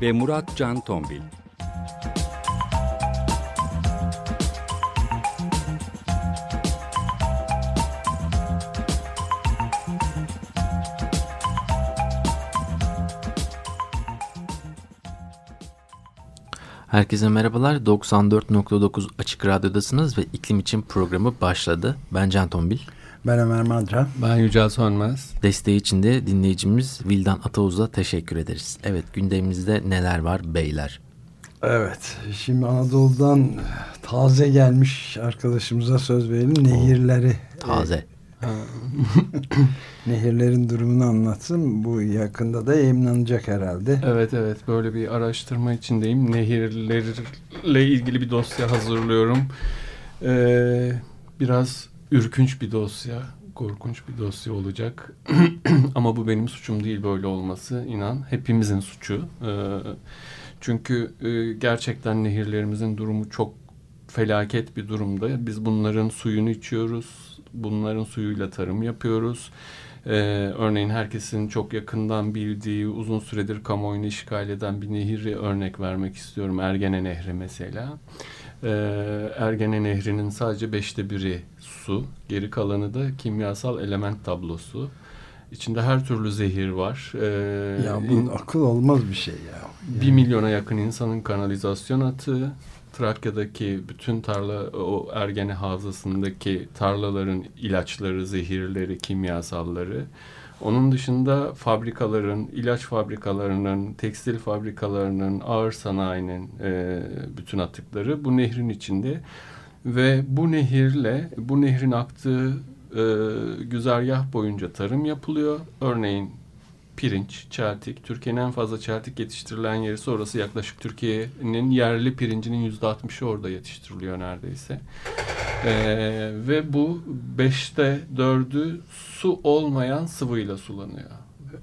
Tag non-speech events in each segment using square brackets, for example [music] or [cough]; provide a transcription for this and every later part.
ve Murat Can Tombil. Herkese merhabalar. 94.9 Açık Radyo'dasınız ve iklim için programı başladı. Ben Can Tombil. Ben Ömer Madra. Ben Yücel Sönmez. Desteği için de dinleyicimiz Vildan Atauz'a teşekkür ederiz. Evet gündemimizde neler var beyler? Evet şimdi Anadolu'dan taze gelmiş arkadaşımıza söz verelim. Nehirleri. Taze. [laughs] Nehirlerin durumunu anlatsın. Bu yakında da yayınlanacak herhalde. Evet evet böyle bir araştırma içindeyim. Nehirlerle ilgili bir dosya hazırlıyorum. Ee, biraz ürkünç bir dosya. Korkunç bir dosya olacak. [clears throat] Ama bu benim suçum değil böyle olması. inan hepimizin suçu. Ee, çünkü e, gerçekten nehirlerimizin durumu çok felaket bir durumda. Biz bunların suyunu içiyoruz. Bunların suyuyla tarım yapıyoruz. Ee, örneğin herkesin çok yakından bildiği, uzun süredir kamuoyunu işgal eden bir nehri örnek vermek istiyorum. Ergene Nehri mesela. Ee, Ergene Nehri'nin sadece beşte biri su, geri kalanı da kimyasal element tablosu. İçinde her türlü zehir var. Ee, ya bu in, akıl olmaz bir şey ya. Yani. Bir milyona yakın insanın kanalizasyon atığı, Trakya'daki bütün tarla o Ergene Havzası'ndaki tarlaların ilaçları, zehirleri, kimyasalları. Onun dışında fabrikaların, ilaç fabrikalarının, tekstil fabrikalarının, ağır sanayinin e, bütün atıkları bu nehrin içinde. Ve bu nehirle, bu nehrin aktığı e, güzergah boyunca tarım yapılıyor. Örneğin pirinç, çeltik. Türkiye'nin en fazla çeltik yetiştirilen yeri sonrası yaklaşık Türkiye'nin yerli pirincinin yüzde altmışı orada yetiştiriliyor neredeyse. Ee, ve bu beşte dördü su olmayan sıvıyla sulanıyor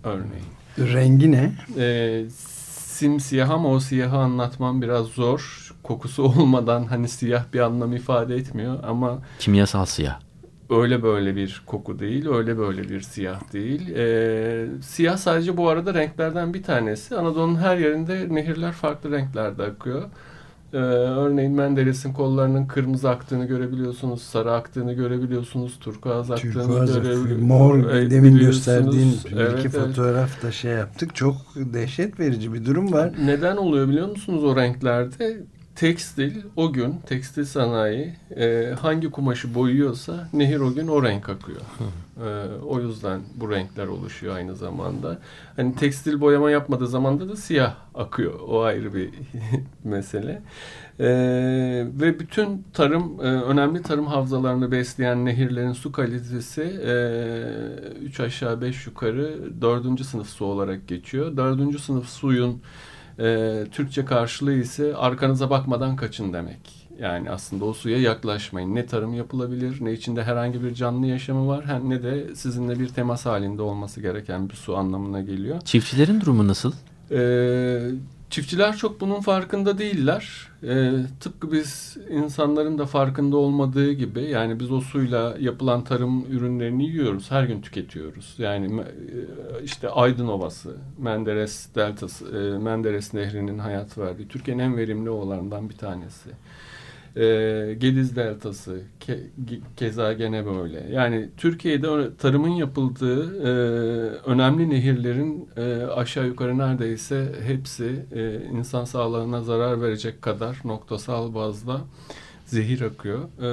örneğin. Rengi ne? Ee, simsiyah ama o siyahı anlatmam biraz zor. Kokusu [laughs] olmadan hani siyah bir anlam ifade etmiyor ama... Kimyasal siyah öyle böyle bir koku değil, öyle böyle bir siyah değil. Ee, siyah sadece bu arada renklerden bir tanesi. Anadolu'nun her yerinde nehirler farklı renklerde akıyor. Ee, örneğin Menderes'in kollarının kırmızı aktığını görebiliyorsunuz, sarı aktığını görebiliyorsunuz, turkuaz aktığını görebiliyorsunuz. Mor evet, demin gösterdiğin evet, iki evet. fotoğraf da şey yaptık. Çok dehşet verici bir durum var. Neden oluyor biliyor musunuz o renklerde? Tekstil o gün tekstil sanayi e, hangi kumaşı boyuyorsa nehir o gün o renk akıyor. E, o yüzden bu renkler oluşuyor aynı zamanda. Hani tekstil boyama yapmadığı zamanda da siyah akıyor. O ayrı bir [laughs] mesele. E, ve bütün tarım e, önemli tarım havzalarını besleyen nehirlerin su kalitesi e, üç aşağı beş yukarı dördüncü sınıf su olarak geçiyor. Dördüncü sınıf suyun e, Türkçe karşılığı ise arkanıza bakmadan kaçın demek. Yani aslında o suya yaklaşmayın. Ne tarım yapılabilir, ne içinde herhangi bir canlı yaşamı var, ne de sizinle bir temas halinde olması gereken bir su anlamına geliyor. Çiftçilerin durumu nasıl? Ee, Çiftçiler çok bunun farkında değiller. E, tıpkı biz insanların da farkında olmadığı gibi yani biz o suyla yapılan tarım ürünlerini yiyoruz. Her gün tüketiyoruz. Yani e, işte Aydın Ovası, Menderes Deltası, e, Menderes Nehri'nin hayat verdiği Türkiye'nin en verimli ovalarından bir tanesi e, Gediz Deltası ke, keza gene böyle. Yani Türkiye'de tarımın yapıldığı e, önemli nehirlerin e, aşağı yukarı neredeyse hepsi e, insan sağlığına zarar verecek kadar noktasal bazda zehir akıyor. E,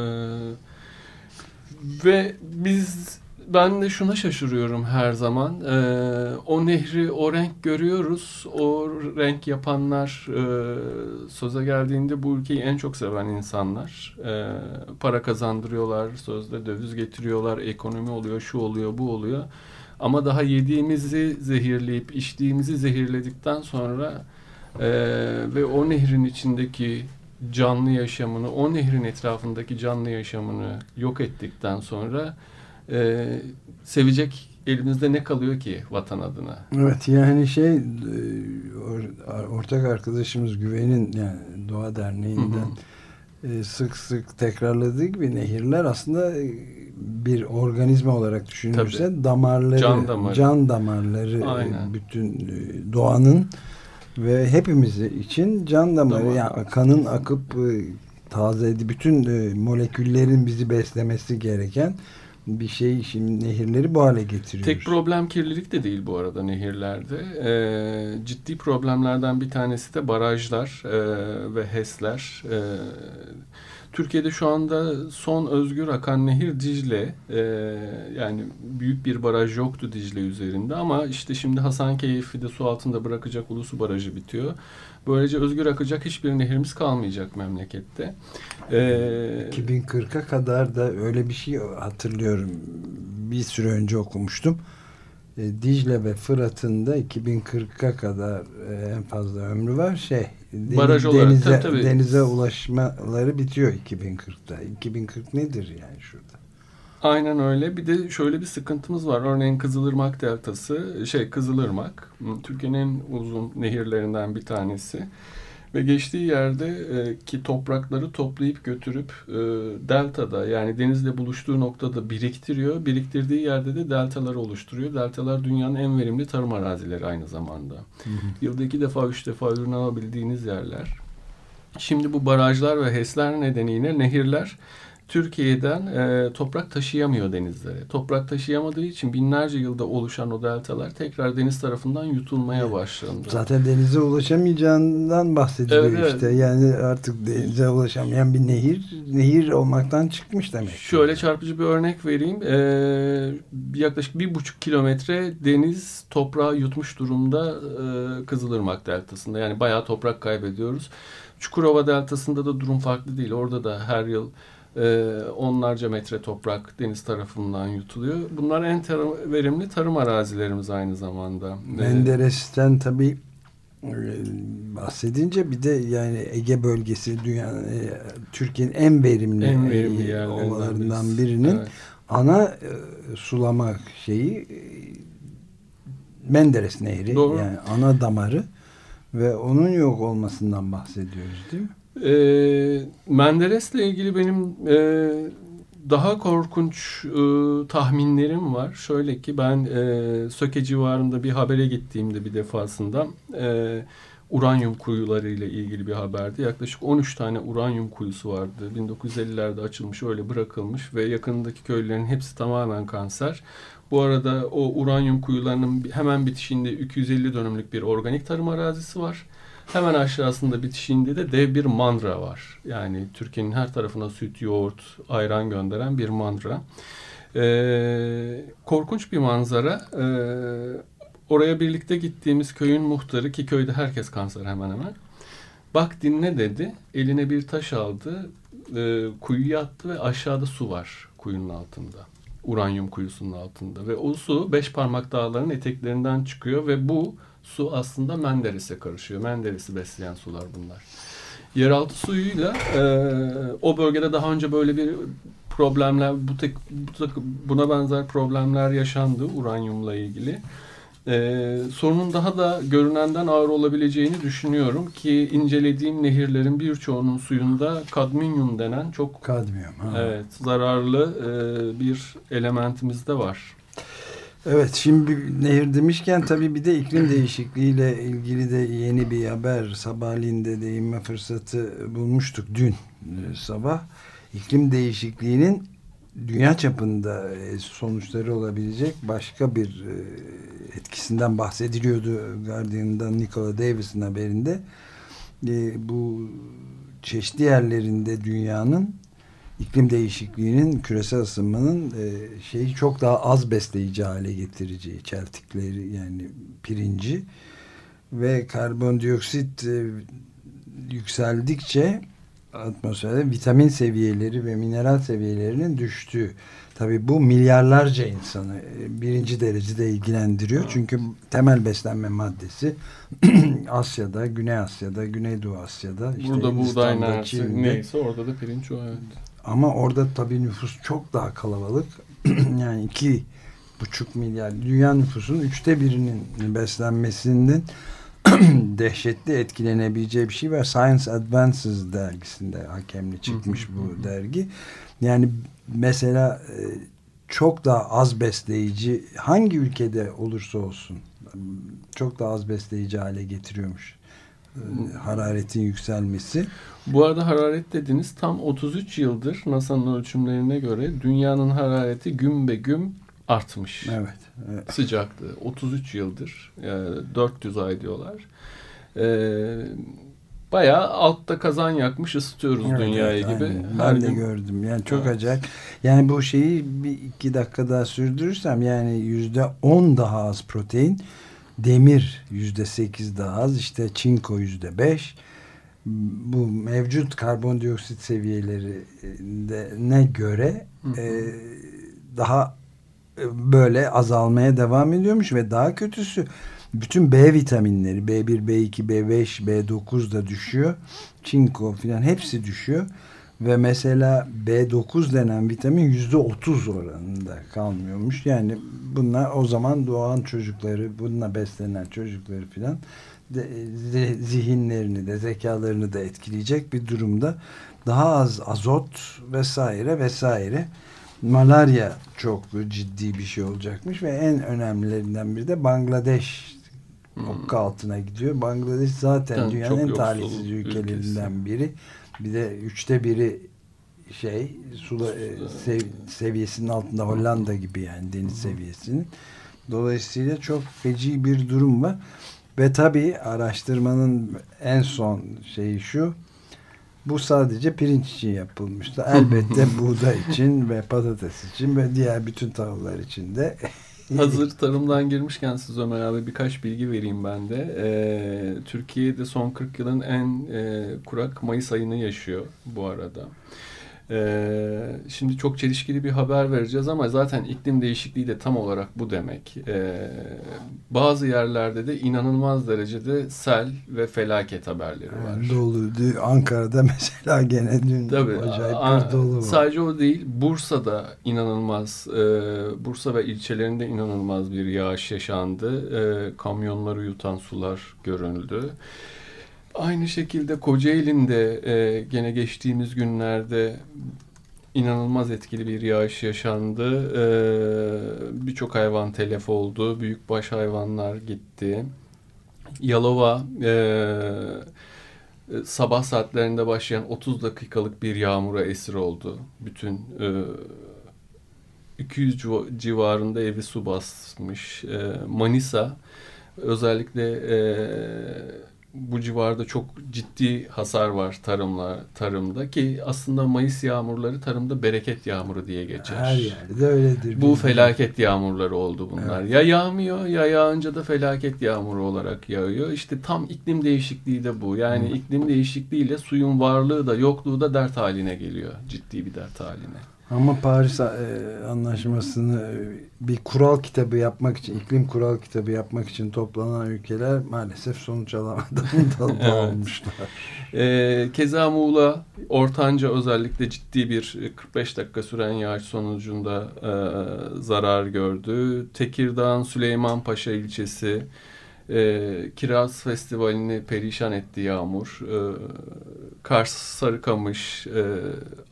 ve biz ben de şuna şaşırıyorum her zaman. Ee, o nehri, o renk görüyoruz. O renk yapanlar e, söze geldiğinde bu ülkeyi en çok seven insanlar. E, para kazandırıyorlar, sözde döviz getiriyorlar, ekonomi oluyor, şu oluyor, bu oluyor. Ama daha yediğimizi zehirleyip içtiğimizi zehirledikten sonra E, ve o nehrin içindeki canlı yaşamını, o nehrin etrafındaki canlı yaşamını yok ettikten sonra e, sevecek elimizde ne kalıyor ki vatan adına? Evet yani şey e, ortak arkadaşımız Güven'in yani Doğa Derneği'nden hı hı. E, sık sık tekrarladığı gibi nehirler aslında e, bir organizma olarak düşünülürse Tabii. damarları, can, damarı. can damarları Aynen. bütün doğanın ve hepimiz için can damarı Damar. yani kanın akıp taze bütün moleküllerin bizi beslemesi gereken bir şey şimdi nehirleri bu hale getiriyor. Tek problem kirlilik de değil bu arada nehirlerde. Ee, ciddi problemlerden bir tanesi de barajlar e, ve HES'ler. E, Türkiye'de şu anda son özgür akan nehir Dicle. E, yani büyük bir baraj yoktu Dicle üzerinde ama işte şimdi Hasankeyf'i de su altında bırakacak Ulusu Barajı bitiyor. Böylece özgür akacak hiçbir nehirimiz kalmayacak memlekette. Ee, 2040'a kadar da öyle bir şey hatırlıyorum. Bir süre önce okumuştum. E, Dicle ve Fırat'ın da 2040'a kadar e, en fazla ömrü var. Şey, deniz, Baraj olarak, denize, tabii, tabii. denize ulaşmaları bitiyor 2040'da. 2040 nedir yani şurada? Aynen öyle. Bir de şöyle bir sıkıntımız var. Örneğin Kızılırmak Deltası, şey Kızılırmak, Türkiye'nin en uzun nehirlerinden bir tanesi. Ve geçtiği yerde e, ki toprakları toplayıp götürüp e, deltada yani denizle buluştuğu noktada biriktiriyor. Biriktirdiği yerde de deltaları oluşturuyor. Deltalar dünyanın en verimli tarım arazileri aynı zamanda. Hı hı. Yılda iki defa, üç defa ürün alabildiğiniz yerler. Şimdi bu barajlar ve HES'ler nedeniyle nehirler Türkiye'den e, toprak taşıyamıyor denizlere. Toprak taşıyamadığı için binlerce yılda oluşan o deltalar tekrar deniz tarafından yutulmaya başlandı. Zaten denize ulaşamayacağından bahsediliyor evet, işte. Evet. Yani artık denize ulaşamayan bir nehir, nehir olmaktan çıkmış demek. Şöyle çarpıcı bir örnek vereyim. Ee, yaklaşık bir buçuk kilometre deniz toprağı yutmuş durumda e, Kızılırmak Deltası'nda. Yani bayağı toprak kaybediyoruz. Çukurova Deltası'nda da durum farklı değil. Orada da her yıl e, onlarca metre toprak deniz tarafından yutuluyor. Bunlar en tarım, verimli tarım arazilerimiz aynı zamanda. Menderes'ten tabii e, bahsedince bir de yani Ege bölgesi dünyanın e, Türkiye'nin en verimli, en verimli e, ovalarından birinin evet. ana e, sulama şeyi Menderes Nehri Doğru. yani ana damarı ve onun yok olmasından bahsediyoruz değil mi? E, Menderes'le ilgili benim e, daha korkunç e, tahminlerim var. Şöyle ki ben e, Söke civarında bir habere gittiğimde bir defasında e, uranyum kuyuları ile ilgili bir haberdi. Yaklaşık 13 tane uranyum kuyusu vardı. 1950'lerde açılmış öyle bırakılmış ve yakındaki köylerin hepsi tamamen kanser. Bu arada o uranyum kuyularının hemen bitişinde 250 dönümlük bir organik tarım arazisi var. Hemen aşağısında bitişinde de dev bir mandra var. Yani Türkiye'nin her tarafına süt, yoğurt, ayran gönderen bir mandra. Ee, korkunç bir manzara. Ee, oraya birlikte gittiğimiz köyün muhtarı ki köyde herkes kanser hemen hemen. Bak dinle dedi. Eline bir taş aldı. E, kuyuya attı ve aşağıda su var kuyunun altında. Uranyum kuyusunun altında. Ve o su beş parmak dağların eteklerinden çıkıyor ve bu su aslında Menderes'e karışıyor. Menderes'i besleyen sular bunlar. Yeraltı suyuyla e, o bölgede daha önce böyle bir problemler, bu tek, bu tek, buna benzer problemler yaşandı uranyumla ilgili. Ee, sorunun daha da görünenden ağır olabileceğini düşünüyorum ki incelediğim nehirlerin birçoğunun suyunda kadmiyum denen çok kadmiyum ha. evet zararlı e, bir elementimiz de var. Evet şimdi nehir demişken tabii bir de iklim değişikliğiyle ilgili de yeni bir haber sabahleyin de değinme fırsatı bulmuştuk dün e, sabah. İklim değişikliğinin dünya çapında e, sonuçları olabilecek başka bir e, etkisinden bahsediliyordu Guardian'dan Nicola Davis'in haberinde. Bu çeşitli yerlerinde dünyanın iklim değişikliğinin küresel ısınmanın e, şeyi çok daha az besleyici hale getireceği çeltikleri yani pirinci ve karbondioksit e, yükseldikçe atmosferde vitamin seviyeleri ve mineral seviyelerinin düştüğü. Tabii bu milyarlarca insanı e, birinci derecede ilgilendiriyor. Çünkü temel beslenme maddesi [clears throat] Asya'da, Güney Asya'da, Güneydoğu Asya'da. Işte Burada buğday neresi neyse orada da pirinç o evet. Ama orada tabii nüfus çok daha kalabalık. [clears throat] yani iki buçuk milyar dünya nüfusunun üçte birinin beslenmesinin [clears throat] dehşetli etkilenebileceği bir şey var. Science Advances dergisinde hakemli çıkmış bu dergi. Yani mesela e, çok daha az besleyici hangi ülkede olursa olsun çok daha az besleyici hale getiriyormuş hararetin yükselmesi. Bu arada hararet dediniz tam 33 yıldır NASA'nın ölçümlerine göre dünyanın harareti gün be gün artmış. Evet. evet. Sıcaklığı 33 yıldır yani 400 ay diyorlar. Ee, bayağı altta kazan yakmış ısıtıyoruz evet, dünyayı evet, gibi. Aynen. Ben de gün... gördüm. Yani çok evet. acayip. Yani bu şeyi bir iki dakika daha sürdürürsem yani yüzde on daha az protein, demir yüzde sekiz daha az, işte çinko yüzde beş. Bu mevcut karbondioksit seviyelerine göre hı hı. E, daha böyle azalmaya devam ediyormuş ve daha kötüsü bütün B vitaminleri B1, B2, B5, B9 da düşüyor. Çinko filan hepsi düşüyor. Ve mesela B9 denen vitamin yüzde otuz oranında kalmıyormuş. Yani bunlar o zaman doğan çocukları, bununla beslenen çocukları filan zihinlerini de zekalarını da etkileyecek bir durumda. Daha az azot vesaire vesaire malaria çok ciddi bir şey olacakmış ve en önemlilerinden biri de Bangladeş hmm. okka altına gidiyor. Bangladeş zaten yani dünyanın en talihsiz ülkelerinden ülkesi. biri. Bir de üçte biri şey sula, e, sev, seviyesinin altında Hollanda gibi yani deniz seviyesinin. Dolayısıyla çok feci bir durum var. Ve tabii araştırmanın en son şeyi şu bu sadece pirinç için yapılmıştı. [laughs] Elbette buğday için ve patates için ve diğer bütün tahıllar için de. [laughs] Hazır tarımdan girmişken siz Ömer abi birkaç bilgi vereyim ben de. Ee, Türkiye'de son 40 yılın en e, kurak Mayıs ayını yaşıyor bu arada. Ee, şimdi çok çelişkili bir haber vereceğiz ama zaten iklim değişikliği de tam olarak bu demek. Ee, bazı yerlerde de inanılmaz derecede sel ve felaket haberleri var. Yani dolu. Ankara'da [laughs] mesela gene dün Tabii, acayip bir dolu var. Sadece o değil. Bursa'da inanılmaz, e, Bursa ve ilçelerinde inanılmaz bir yağış yaşandı. E, kamyonları yutan sular görüldü. Aynı şekilde Kocaeli'nde e, gene geçtiğimiz günlerde inanılmaz etkili bir yağış yaşandı. E, Birçok hayvan telef oldu. Büyükbaş hayvanlar gitti. Yalova e, sabah saatlerinde başlayan 30 dakikalık bir yağmura esir oldu. Bütün e, 200 civarında evi su basmış. E, Manisa özellikle e, bu civarda çok ciddi hasar var tarımla tarımda ki aslında Mayıs yağmurları tarımda bereket yağmuru diye geçer. Her yerde öyledir. Bu felaket yağmurları oldu bunlar. Evet. Ya yağmıyor ya yağınca da felaket yağmuru olarak yağıyor. İşte tam iklim değişikliği de bu. Yani Hı. iklim değişikliğiyle suyun varlığı da yokluğu da dert haline geliyor. Ciddi bir dert haline. Ama Paris e, anlaşmasını e, bir kural kitabı yapmak için, iklim kural kitabı yapmak için toplanan ülkeler maalesef sonuç alamadan [laughs] evet. e, keza Muğla, Ortanca özellikle ciddi bir 45 dakika süren yağış sonucunda e, zarar gördü. Tekirdağ'ın Süleymanpaşa ilçesi e, Kiraz Festivali'ni perişan etti yağmur. E, Kars, Sarıkamış, e,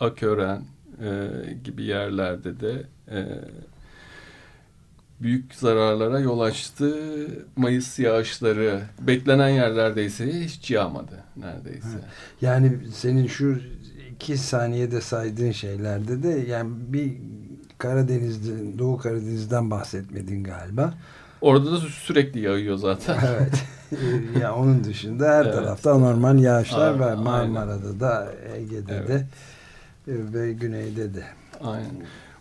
Akören, e, gibi yerlerde de e, büyük zararlara yol açtı. Mayıs yağışları beklenen yerlerde ise hiç yağmadı neredeyse. Yani senin şu iki saniyede saydığın şeylerde de yani bir Karadeniz'de, Doğu Karadeniz'den bahsetmedin galiba. Orada da sürekli yağıyor zaten. [laughs] evet. [laughs] ya onun dışında her evet. tarafta normal yağışlar var. Marmara'da da Ege'de evet. de ve güneyde de. Aynen.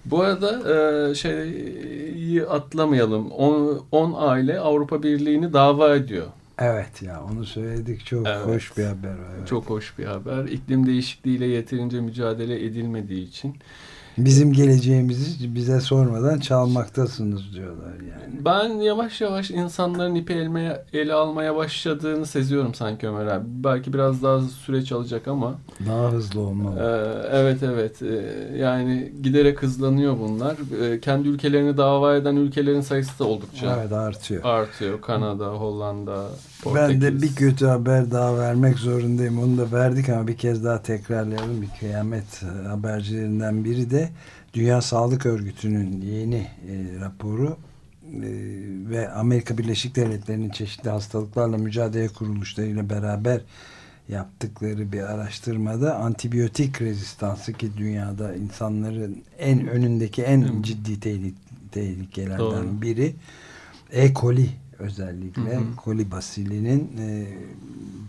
Bu arada e, şeyi atlamayalım. 10 aile Avrupa Birliği'ni dava ediyor. Evet ya onu söyledik çok Evet. hoş bir haber. Evet. Çok hoş bir haber. İklim değişikliğiyle yeterince mücadele edilmediği için. Bizim geleceğimizi bize sormadan çalmaktasınız diyorlar yani. Ben yavaş yavaş insanların ipi elmeye, ele almaya başladığını seziyorum sanki Ömer abi. Belki biraz daha süreç alacak ama. Daha hızlı olmalı. evet evet. Ee, yani giderek hızlanıyor bunlar. Ee, kendi ülkelerini dava eden ülkelerin sayısı da oldukça Evet artıyor. artıyor. Kanada, Hollanda, Ben Portekiz. de bir kötü haber daha vermek zorundayım. Onu da verdik ama bir kez daha tekrarlayalım. Bir kıyamet e, habercilerinden biri de Dünya Sağlık Örgütü'nün yeni e, raporu e, ve Amerika Birleşik Devletleri'nin çeşitli hastalıklarla mücadele kuruluşlarıyla beraber yaptıkları bir araştırmada antibiyotik rezistansı ki dünyada insanların en önündeki en Hı. ciddi tehlik tehlikelerden Doğru. biri E. coli özellikle Hı hı. basilinin e,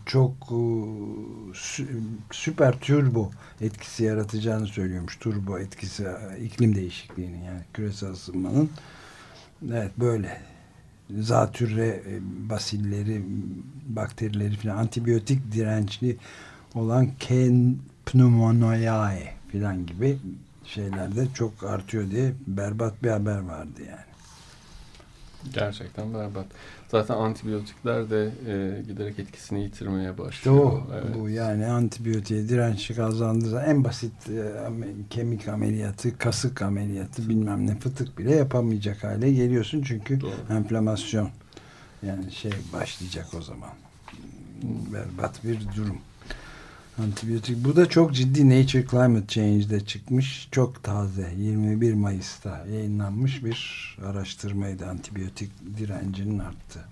çok e, sü- süper turbo etkisi yaratacağını söylüyormuş. Turbo etkisi iklim değişikliğinin yani küresel ısınmanın. Evet böyle zatürre e, basilleri bakterileri falan antibiyotik dirençli olan Ken pneumoniae falan gibi şeylerde çok artıyor diye berbat bir haber vardı yani. Gerçekten berbat. Zaten antibiyotikler de e, giderek etkisini yitirmeye başlıyor. o Evet. bu yani antibiyotiğe direnç kazandığı en basit e, kemik ameliyatı, kasık ameliyatı bilmem ne fıtık bile yapamayacak hale geliyorsun çünkü Doğru. enflamasyon yani şey başlayacak o zaman. Berbat bir durum. Antibiyotik. Bu da çok ciddi Nature Climate Change'de çıkmış. Çok taze. 21 Mayıs'ta yayınlanmış bir araştırmaydı. Antibiyotik direncinin arttı.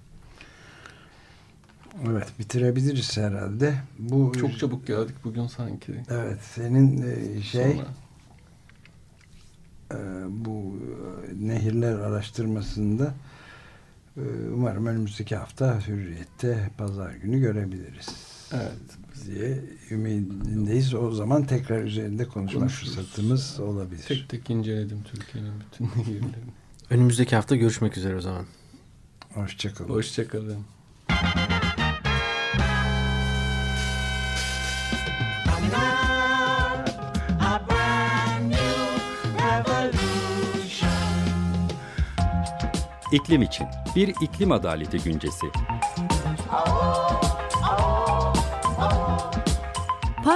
Evet bitirebiliriz herhalde. Bu Çok çabuk geldik bugün sanki. Evet senin e, şey Sonra. e, bu e, nehirler araştırmasında umarım önümüzdeki hafta Hürriyet'te pazar günü görebiliriz. Evet. diye ümidindeyiz. O zaman tekrar üzerinde konuşma Konuşuruz. fırsatımız olabilir. Tek tek inceledim Türkiye'nin bütün [laughs] nehirlerini. Önümüzdeki hafta görüşmek üzere o zaman. Hoşçakalın. Hoşçakalın. İklim için bir iklim adaleti güncesi.